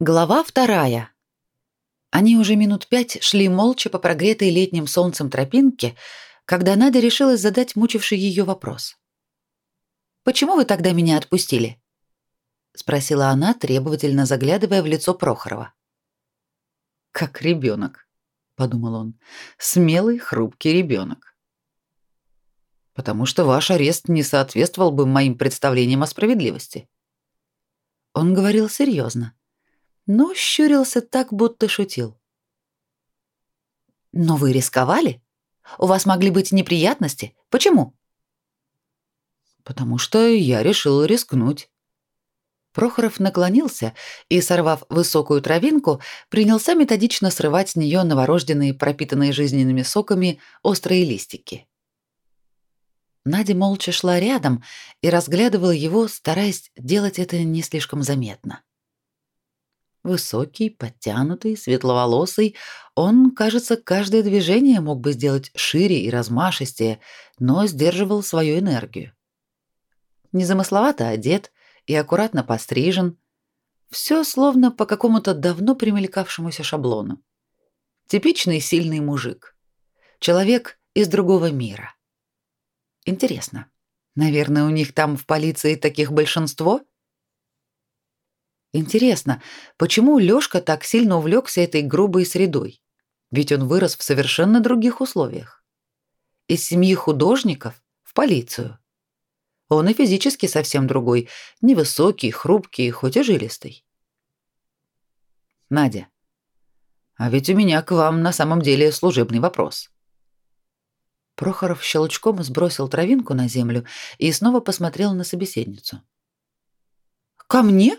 Глава вторая. Они уже минут пять шли молча по прогретой летним солнцем тропинке, когда Надя решилась задать мучивший ее вопрос. «Почему вы тогда меня отпустили?» — спросила она, требовательно заглядывая в лицо Прохорова. «Как ребенок», — подумал он, — «смелый, хрупкий ребенок». «Потому что ваш арест не соответствовал бы моим представлениям о справедливости». Он говорил серьезно но щурился так, будто шутил. «Но вы рисковали? У вас могли быть неприятности. Почему?» «Потому что я решил рискнуть». Прохоров наклонился и, сорвав высокую травинку, принялся методично срывать с нее новорожденные, пропитанные жизненными соками, острые листики. Надя молча шла рядом и разглядывала его, стараясь делать это не слишком заметно. Высокий, подтянутый, светловолосый, он, кажется, каждое движение мог бы сделать шире и размашистее, но сдерживал свою энергию. Незамысловато одет и аккуратно пострижен. Все словно по какому-то давно примелькавшемуся шаблону. Типичный сильный мужик. Человек из другого мира. Интересно, наверное, у них там в полиции таких большинство — Интересно, почему Лёшка так сильно увлекся этой грубой средой? Ведь он вырос в совершенно других условиях. Из семьи художников в полицию. Он и физически совсем другой, невысокий, хрупкий, хоть и жилистый. Надя, а ведь у меня к вам на самом деле служебный вопрос. Прохоров щелчком сбросил травинку на землю и снова посмотрел на собеседницу. «Ко мне?»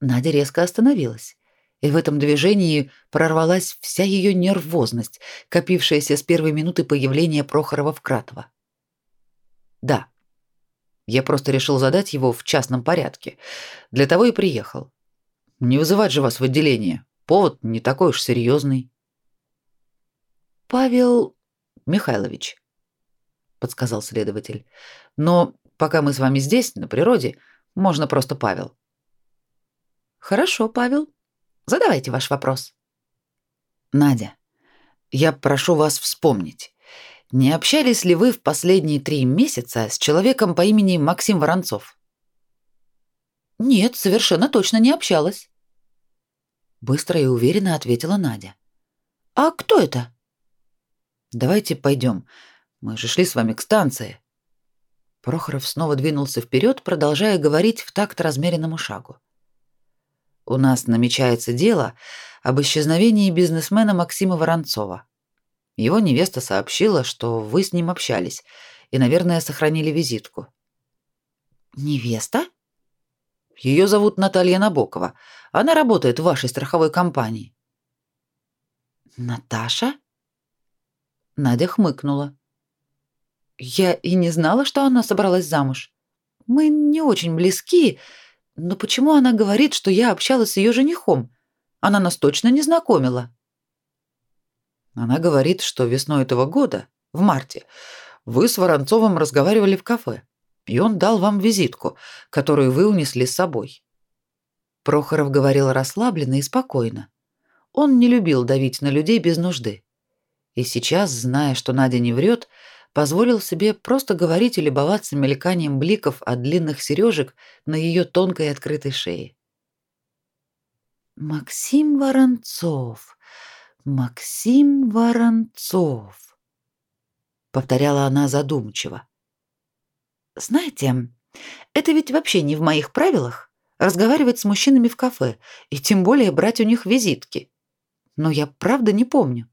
Надя резко остановилась, и в этом движении прорвалась вся ее нервозность, копившаяся с первой минуты появления Прохорова в Кратово. Да. Я просто решил задать его в частном порядке. Для того и приехал. Не вызывать же вас в отделение. Повод не такой уж серьезный. Павел Михайлович, подсказал следователь. Но пока мы с вами здесь, на природе, можно просто Павел. Хорошо, Павел. Задавайте ваш вопрос. Надя, я прошу вас вспомнить. Не общались ли вы в последние три месяца с человеком по имени Максим Воронцов? Нет, совершенно точно не общалась. Быстро и уверенно ответила Надя. А кто это? Давайте пойдем. Мы же шли с вами к станции. Прохоров снова двинулся вперед, продолжая говорить в такт размеренному шагу. У нас намечается дело об исчезновении бизнесмена Максима Воронцова. Его невеста сообщила, что вы с ним общались и, наверное, сохранили визитку. Невеста? Ее зовут Наталья Набокова. Она работает в вашей страховой компании. Наташа? Надя хмыкнула. Я и не знала, что она собралась замуж. Мы не очень близки, но почему она говорит, что я общалась с ее женихом? Она нас точно не знакомила. Она говорит, что весной этого года, в марте, вы с Воронцовым разговаривали в кафе, и он дал вам визитку, которую вы унесли с собой. Прохоров говорил расслабленно и спокойно. Он не любил давить на людей без нужды. И сейчас, зная, что Надя не врет, позволил себе просто говорить и любоваться мельканием бликов от длинных сережек на ее тонкой открытой шее. Максим Воронцов. Максим Воронцов. повторяла она задумчиво. Знаете, это ведь вообще не в моих правилах разговаривать с мужчинами в кафе и тем более брать у них визитки. Но я правда не помню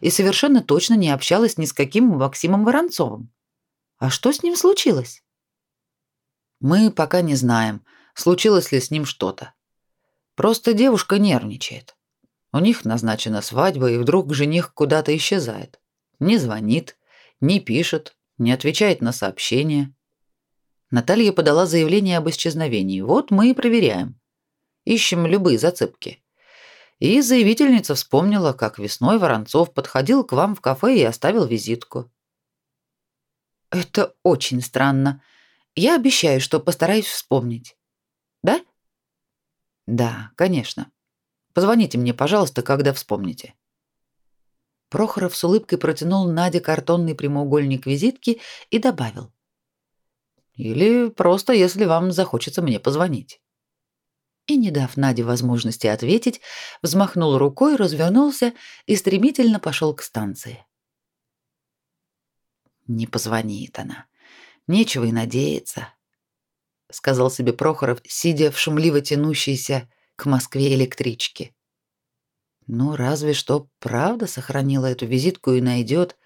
и совершенно точно не общалась ни с каким Максимом Воронцовым. А что с ним случилось? Мы пока не знаем, случилось ли с ним что-то. Просто девушка нервничает. У них назначена свадьба, и вдруг жених куда-то исчезает. Не звонит, не пишет, не отвечает на сообщения. Наталья подала заявление об исчезновении. Вот мы и проверяем. Ищем любые зацепки. И заявительница вспомнила, как весной Воронцов подходил к вам в кафе и оставил визитку. Это очень странно. Я обещаю, что постараюсь вспомнить. Да? Да, конечно. Позвоните мне, пожалуйста, когда вспомните. Прохоров с улыбкой протянул Наде картонный прямоугольник визитки и добавил: Или просто, если вам захочется мне позвонить. И не дав Наде возможности ответить, взмахнул рукой, развернулся и стремительно пошел к станции. Не позвонит она. Нечего и надеяться, сказал себе Прохоров, сидя в шумливо тянущейся к Москве электричке. Ну, разве что правда сохранила эту визитку и найдет,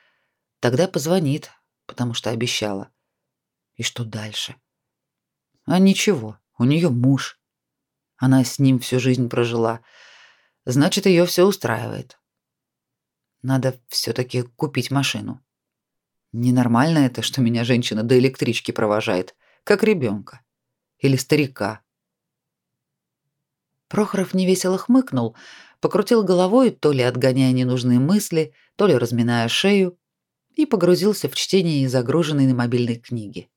тогда позвонит, потому что обещала. И что дальше? А ничего, у нее муж. Она с ним всю жизнь прожила. Значит, ее все устраивает. Надо все таки купить машину. Ненормально это, что меня женщина до электрички провожает, как ребенка или старика. Прохоров невесело хмыкнул, покрутил головой, то ли отгоняя ненужные мысли, то ли разминая шею, и погрузился в чтение из загруженной на мобильной книги.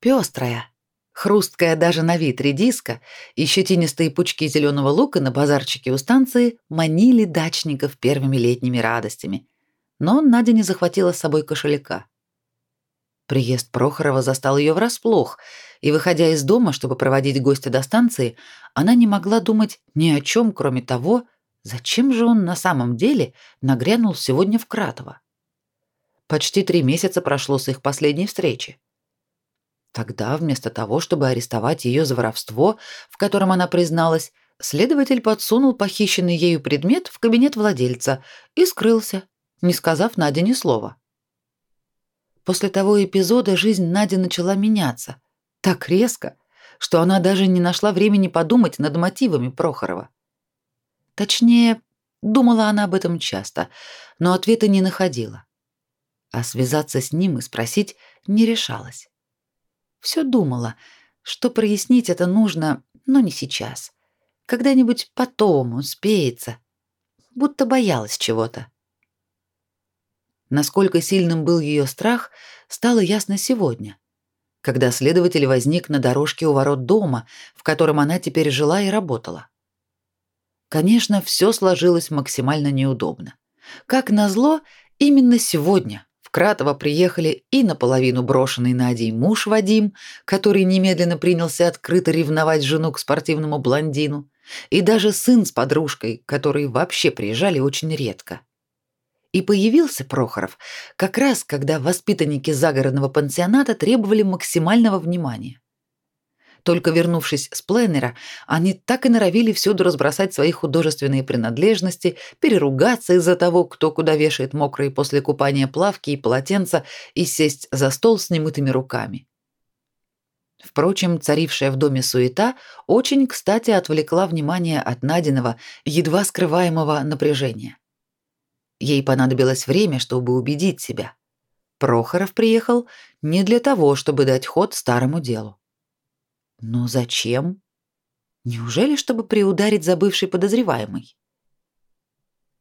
Пёстрая, хрусткая даже на вид редиска и щетинистые пучки зеленого лука на базарчике у станции манили дачников первыми летними радостями, но Надя не захватила с собой кошелька. Приезд Прохорова застал ее врасплох, и, выходя из дома, чтобы проводить гостя до станции, она не могла думать ни о чем, кроме того, зачем же он на самом деле нагрянул сегодня в Кратово. Почти три месяца прошло с их последней встречи. Тогда, вместо того, чтобы арестовать ее за воровство, в котором она призналась, следователь подсунул похищенный ею предмет в кабинет владельца и скрылся, не сказав Наде ни слова. После того эпизода жизнь Нади начала меняться так резко, что она даже не нашла времени подумать над мотивами Прохорова. Точнее, думала она об этом часто, но ответа не находила. А связаться с ним и спросить не решалась. Все думала, что прояснить это нужно, но не сейчас. Когда-нибудь потом успеется. Будто боялась чего-то. Насколько сильным был ее страх, стало ясно сегодня, когда следователь возник на дорожке у ворот дома, в котором она теперь жила и работала. Конечно, все сложилось максимально неудобно. Как назло, именно сегодня Кратово приехали и наполовину брошенный Надей муж Вадим, который немедленно принялся открыто ревновать жену к спортивному блондину, и даже сын с подружкой, которые вообще приезжали очень редко. И появился Прохоров как раз, когда воспитанники загородного пансионата требовали максимального внимания. Только вернувшись с пленера, они так и норовили всюду разбросать свои художественные принадлежности, переругаться из-за того, кто куда вешает мокрые после купания плавки и полотенца, и сесть за стол с немытыми руками. Впрочем, царившая в доме суета очень, кстати, отвлекла внимание от Надиного, едва скрываемого напряжения. Ей понадобилось время, чтобы убедить себя. Прохоров приехал не для того, чтобы дать ход старому делу. Но зачем? Неужели, чтобы приударить за бывшей подозреваемой?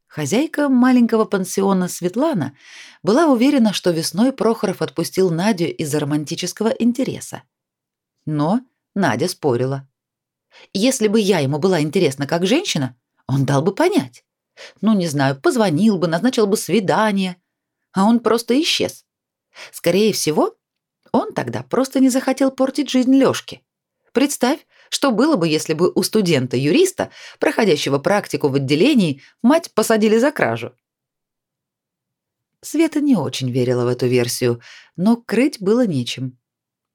Хозяйка маленького пансиона Светлана была уверена, что весной Прохоров отпустил Надю из-за романтического интереса. Но Надя спорила. Если бы я ему была интересна как женщина, он дал бы понять. Ну, не знаю, позвонил бы, назначил бы свидание. А он просто исчез. Скорее всего, он тогда просто не захотел портить жизнь Лёшке. Представь, что было бы, если бы у студента-юриста, проходящего практику в отделении, мать посадили за кражу. Света не очень верила в эту версию, но крыть было нечем.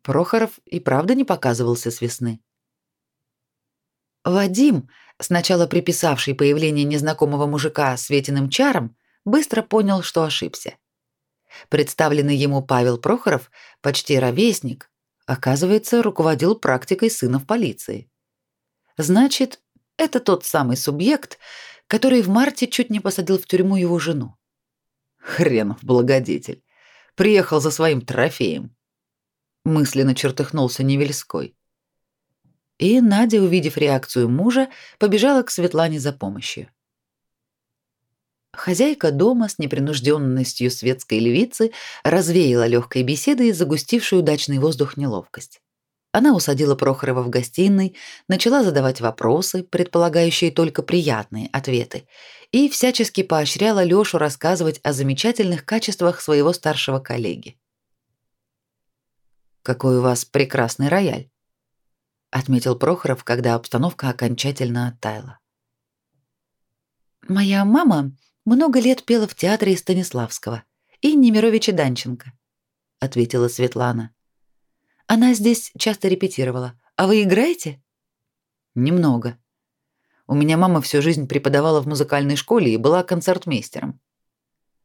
Прохоров и правда не показывался с весны. Вадим, сначала приписавший появление незнакомого мужика Светиным чаром, быстро понял, что ошибся. Представленный ему Павел Прохоров, почти ровесник, оказывается, руководил практикой сына в полиции. Значит, это тот самый субъект, который в марте чуть не посадил в тюрьму его жену. Хренов благодетель. Приехал за своим трофеем. Мысленно чертыхнулся Невельской. И Надя, увидев реакцию мужа, побежала к Светлане за помощью. Хозяйка дома с непринужденностью светской львицы развеяла легкой беседой загустившую дачный воздух неловкость. Она усадила Прохорова в гостиной, начала задавать вопросы, предполагающие только приятные ответы, и всячески поощряла Лёшу рассказывать о замечательных качествах своего старшего коллеги. «Какой у вас прекрасный рояль», — отметил Прохоров, когда обстановка окончательно оттаяла. «Моя мама много лет пела в театре Станиславского и Немировича Данченко», — ответила Светлана. Она здесь часто репетировала. А вы играете? Немного. У меня мама всю жизнь преподавала в музыкальной школе и была концертмейстером,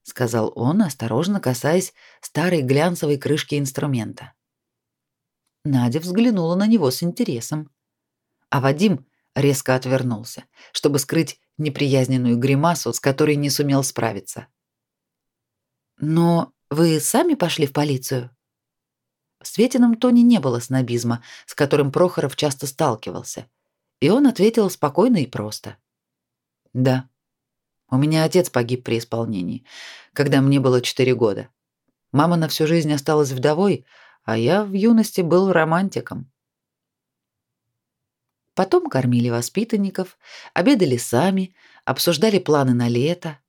сказал он, осторожно касаясь старой глянцевой крышки инструмента. Надя взглянула на него с интересом. А Вадим резко отвернулся, чтобы скрыть неприязненную гримасу, с которой не сумел справиться. Но вы сами пошли в полицию? В Светином тоне не было снобизма, с которым Прохоров часто сталкивался, и он ответил спокойно и просто. «Да. У меня отец погиб при исполнении, когда мне было четыре года. Мама на всю жизнь осталась вдовой, а я в юности был романтиком». Потом кормили воспитанников, обедали сами, обсуждали планы на лето,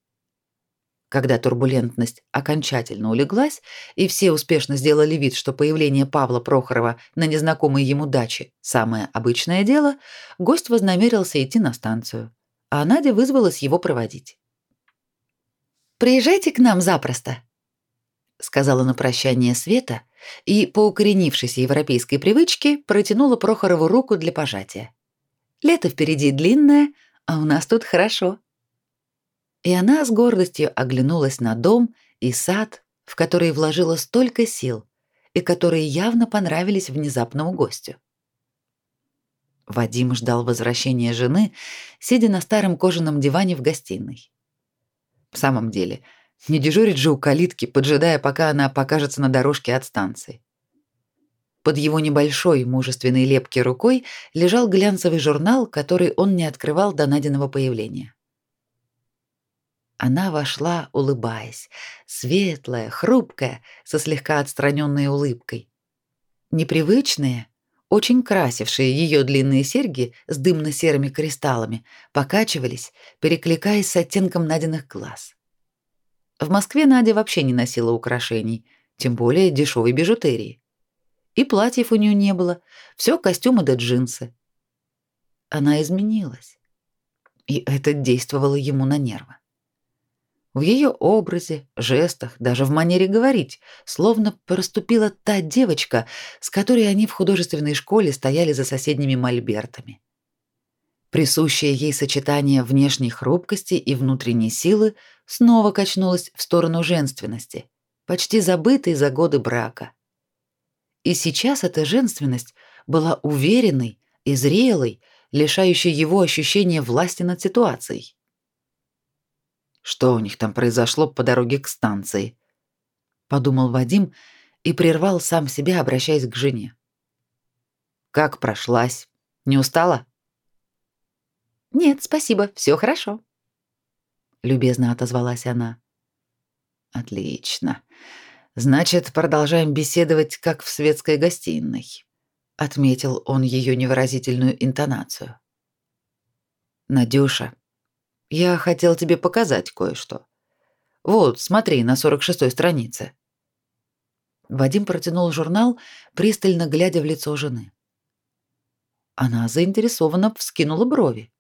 когда турбулентность окончательно улеглась, и все успешно сделали вид, что появление Павла Прохорова на незнакомой ему даче – самое обычное дело, гость вознамерился идти на станцию, а Надя вызвалась его проводить. «Приезжайте к нам запросто», — сказала на прощание Света и, по укоренившейся европейской привычке, протянула Прохорову руку для пожатия. «Лето впереди длинное, а у нас тут хорошо». И она с гордостью оглянулась на дом и сад, в который вложила столько сил и которые явно понравились внезапному гостю. Вадим ждал возвращения жены, сидя на старом кожаном диване в гостиной. В самом деле, не дежурит же у калитки, поджидая, пока она покажется на дорожке от станции. Под его небольшой мужественной лепкой рукой лежал глянцевый журнал, который он не открывал до Надиного появления. Она вошла, улыбаясь, светлая, хрупкая, со слегка отстраненной улыбкой. Непривычные, очень красившие ее длинные серьги с дымно-серыми кристаллами, покачивались, перекликаясь с оттенком Надиных глаз. В Москве Надя вообще не носила украшений, тем более дешевой бижутерии. И платьев у нее не было, все костюмы да джинсы. Она изменилась, и это действовало ему на нервы. В ее образе, жестах, даже в манере говорить, словно проступила та девочка, с которой они в художественной школе стояли за соседними мольбертами. Присущее ей сочетание внешней хрупкости и внутренней силы снова качнулось в сторону женственности, почти забытой за годы брака. И сейчас эта женственность была уверенной и зрелой, лишающей его ощущения власти над ситуацией. Что у них там произошло по дороге к станции? Подумал Вадим и прервал сам себя, обращаясь к жене. Как прошлась? Не устала? Нет, спасибо, все хорошо. Любезно отозвалась она. Отлично. Значит, продолжаем беседовать, как в светской гостиной, отметил он ее невыразительную интонацию. Надюша, я хотел тебе показать кое-что. Вот, смотри, на 46-й странице. Вадим протянул журнал, пристально глядя в лицо жены. Она заинтересованно вскинула брови.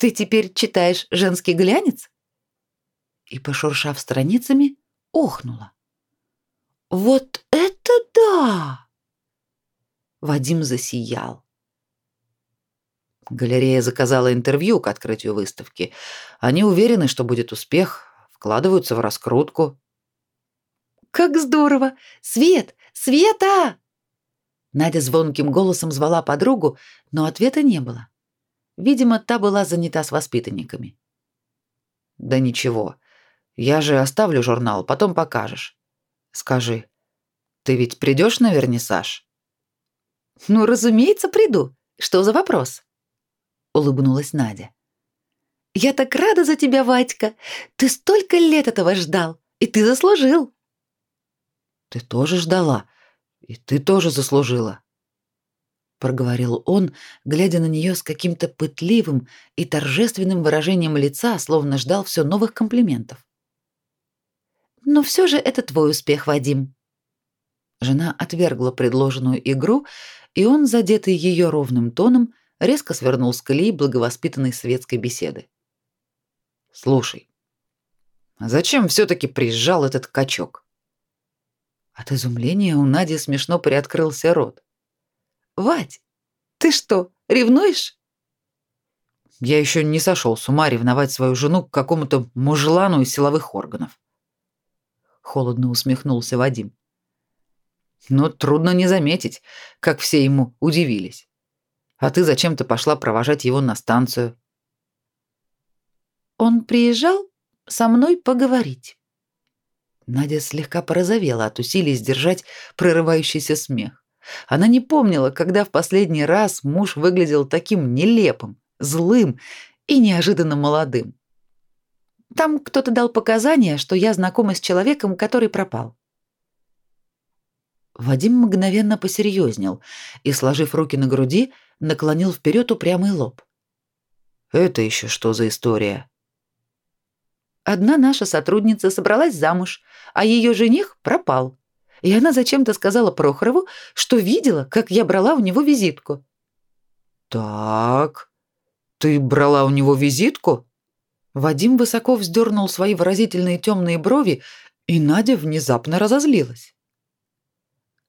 Ты теперь читаешь женский глянец? И пошуршав страницами, охнула. Вот это да! Вадим засиял. Галерея заказала интервью к открытию выставки. Они уверены, что будет успех, вкладываются в раскрутку. Как здорово! Свет! Света! Надя звонким голосом звала подругу, но ответа не было. Видимо, та была занята с воспитанниками. Да ничего. Я же оставлю журнал, потом покажешь. Скажи, ты ведь придешь на вернисаж? Ну, разумеется, приду. Что за вопрос? улыбнулась Надя. Я так рада за тебя, Вадька. Ты столько лет этого ждал, и ты заслужил. Ты тоже ждала, и ты тоже заслужила, проговорил он, глядя на нее с каким-то пытливым и торжественным выражением лица, словно ждал все новых комплиментов. Но все же это твой успех, Вадим. Жена отвергла предложенную игру, и он, задетый ее ровным тоном, резко свернул с колеи благовоспитанной светской беседы. Слушай, зачем все таки приезжал этот качок? От изумления у Нади смешно приоткрылся рот. Вать, ты что, ревнуешь? Я еще не сошел с ума ревновать свою жену к какому-то мужлану из силовых органов. Холодно усмехнулся Вадим. Но трудно не заметить, как все ему удивились. А ты зачем-то пошла провожать его на станцию. Он приезжал со мной поговорить. Надя слегка порозовела от усилий сдержать прорывающийся смех. Она не помнила, когда в последний раз муж выглядел таким нелепым, злым и неожиданно молодым. Там кто-то дал показания, что я знакома с человеком, который пропал. Вадим мгновенно посерьезнел и, сложив руки на груди, наклонил вперед упрямый лоб. «Это еще что за история?» Одна наша сотрудница собралась замуж, а ее жених пропал. И она зачем-то сказала Прохорову, что видела, как я брала у него визитку. «Так, ты брала у него визитку?» Вадим высоко вздернул свои выразительные темные брови, и Надя внезапно разозлилась.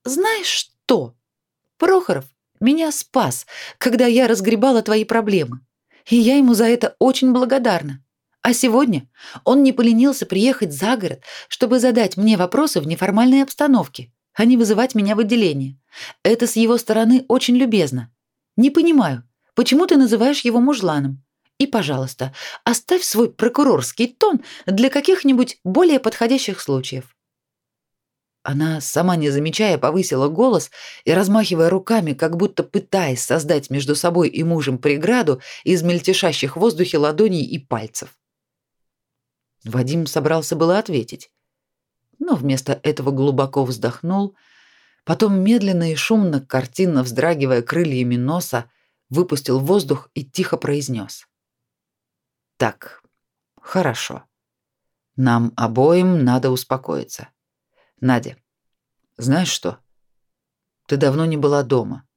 «Знаешь что? Прохоров меня спас, когда я разгребала твои проблемы, и я ему за это очень благодарна. А сегодня он не поленился приехать за город, чтобы задать мне вопросы в неформальной обстановке, а не вызывать меня в отделение. Это с его стороны очень любезно. Не понимаю, почему ты называешь его мужланом? И, пожалуйста, оставь свой прокурорский тон для каких-нибудь более подходящих случаев. Она, сама не замечая, повысила голос и, размахивая руками, как будто пытаясь создать между собой и мужем преграду из мельтешащих в воздухе ладоней и пальцев. Вадим собрался было ответить, но вместо этого глубоко вздохнул, потом медленно и шумно, картинно вздрагивая крыльями носа, выпустил воздух и тихо произнес. «Так, хорошо. Нам обоим надо успокоиться. Надя, знаешь что? Ты давно не была дома.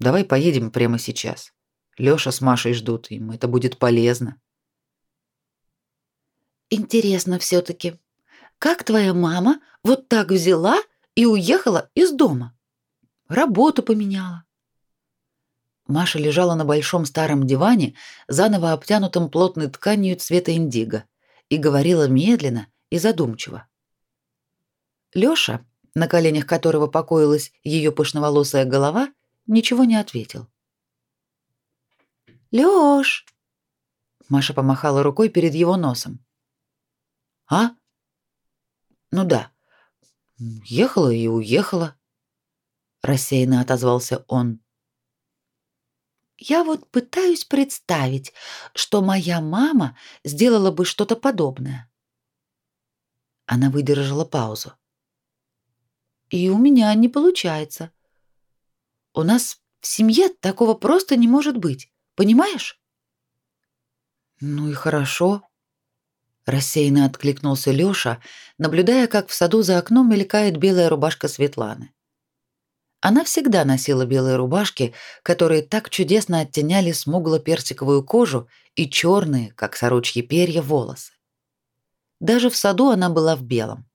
Давай поедем прямо сейчас. Лёша с Машей ждут, им это будет полезно. Интересно все таки как твоя мама вот так взяла и уехала из дома? Работу поменяла. Маша лежала на большом старом диване, заново обтянутом плотной тканью цвета индиго, и говорила медленно и задумчиво. Лёша, на коленях которого покоилась ее пышноволосая голова, ничего не ответил. «Лёш!» Маша помахала рукой перед его носом. А? Ну да. Ехала и уехала. Рассеянно отозвался он. Я вот пытаюсь представить, что моя мама сделала бы что-то подобное. Она выдержала паузу. И у меня не получается. У нас в семье такого просто не может быть, понимаешь? Ну и хорошо, Рассеянно откликнулся Лёша, наблюдая, как в саду за окном мелькает белая рубашка Светланы. Она всегда носила белые рубашки, которые так чудесно оттеняли смугло-персиковую кожу и черные, как сорочьи перья, волосы. Даже в саду она была в белом.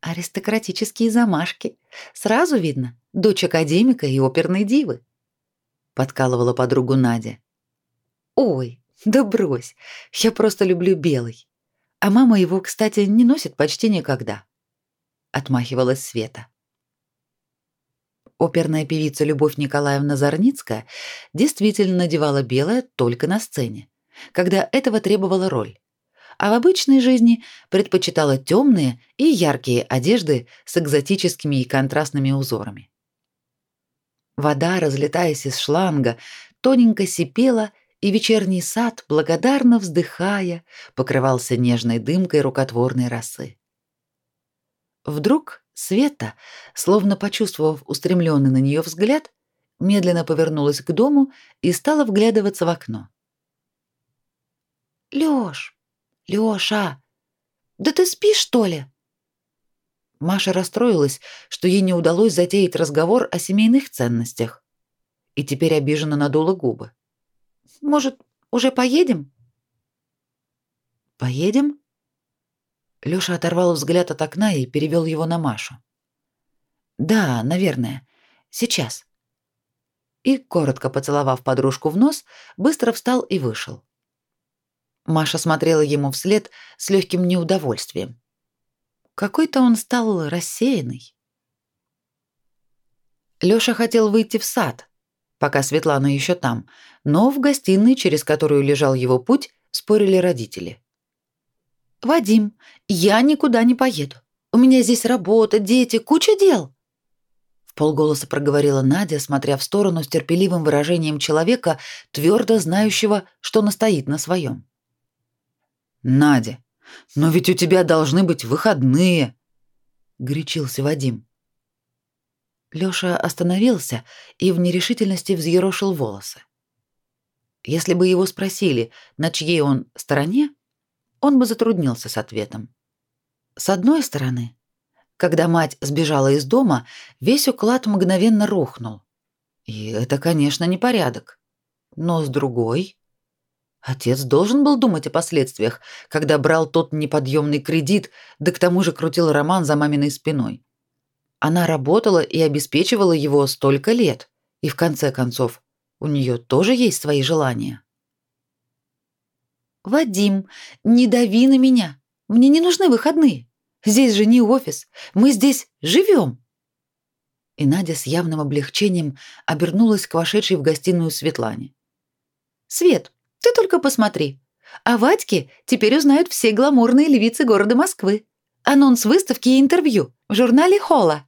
Аристократические замашки. Сразу видно, дочь академика и оперной дивы. Подкалывала подругу Надя. Ой, да брось, я просто люблю белый. А мама его, кстати, не носит почти никогда. Отмахивалась Света. Оперная певица Любовь Николаевна Зарницкая действительно надевала белое только на сцене, когда этого требовала роль. А в обычной жизни предпочитала темные и яркие одежды с экзотическими и контрастными узорами. Вода, разлетаясь из шланга, тоненько сипела и вечерний сад, благодарно вздыхая, покрывался нежной дымкой рукотворной росы. Вдруг Света, словно почувствовав устремленный на нее взгляд, медленно повернулась к дому и стала вглядываться в окно. «Лёш! Лёша! Да ты спишь, что ли?» Маша расстроилась, что ей не удалось затеять разговор о семейных ценностях, и теперь обиженно надула губы. «Может, уже поедем?» «Поедем?» Лёша оторвал взгляд от окна и перевёл его на Машу. «Да, наверное. Сейчас». И, коротко поцеловав подружку в нос, быстро встал и вышел. Маша смотрела ему вслед с легким неудовольствием. Какой-то он стал рассеянный. Лёша хотел выйти в сад, пока Светлана еще там, но в гостиной, через которую лежал его путь, спорили родители. «Вадим, я никуда не поеду. У меня здесь работа, дети, куча дел!» В полголоса проговорила Надя, смотря в сторону с терпеливым выражением человека, твердо знающего, что настоит на своем. «Надя, но ведь у тебя должны быть выходные!» — горячился Вадим. Лёша остановился и в нерешительности взъерошил волосы. Если бы его спросили, на чьей он стороне, он бы затруднился с ответом. С одной стороны, когда мать сбежала из дома, весь уклад мгновенно рухнул. И это, конечно, непорядок. Но с другой, отец должен был думать о последствиях, когда брал тот неподъемный кредит, да к тому же крутил роман за маминой спиной. Она работала и обеспечивала его столько лет, и в конце концов, у нее тоже есть свои желания. «Вадим, не дави на меня. Мне не нужны выходные. Здесь же не офис. Мы здесь живем». И Надя с явным облегчением обернулась к вошедшей в гостиную Светлане. «Свет, ты только посмотри. О Вадьке теперь узнают все гламурные львицы города Москвы. Анонс выставки и интервью в журнале «Холла».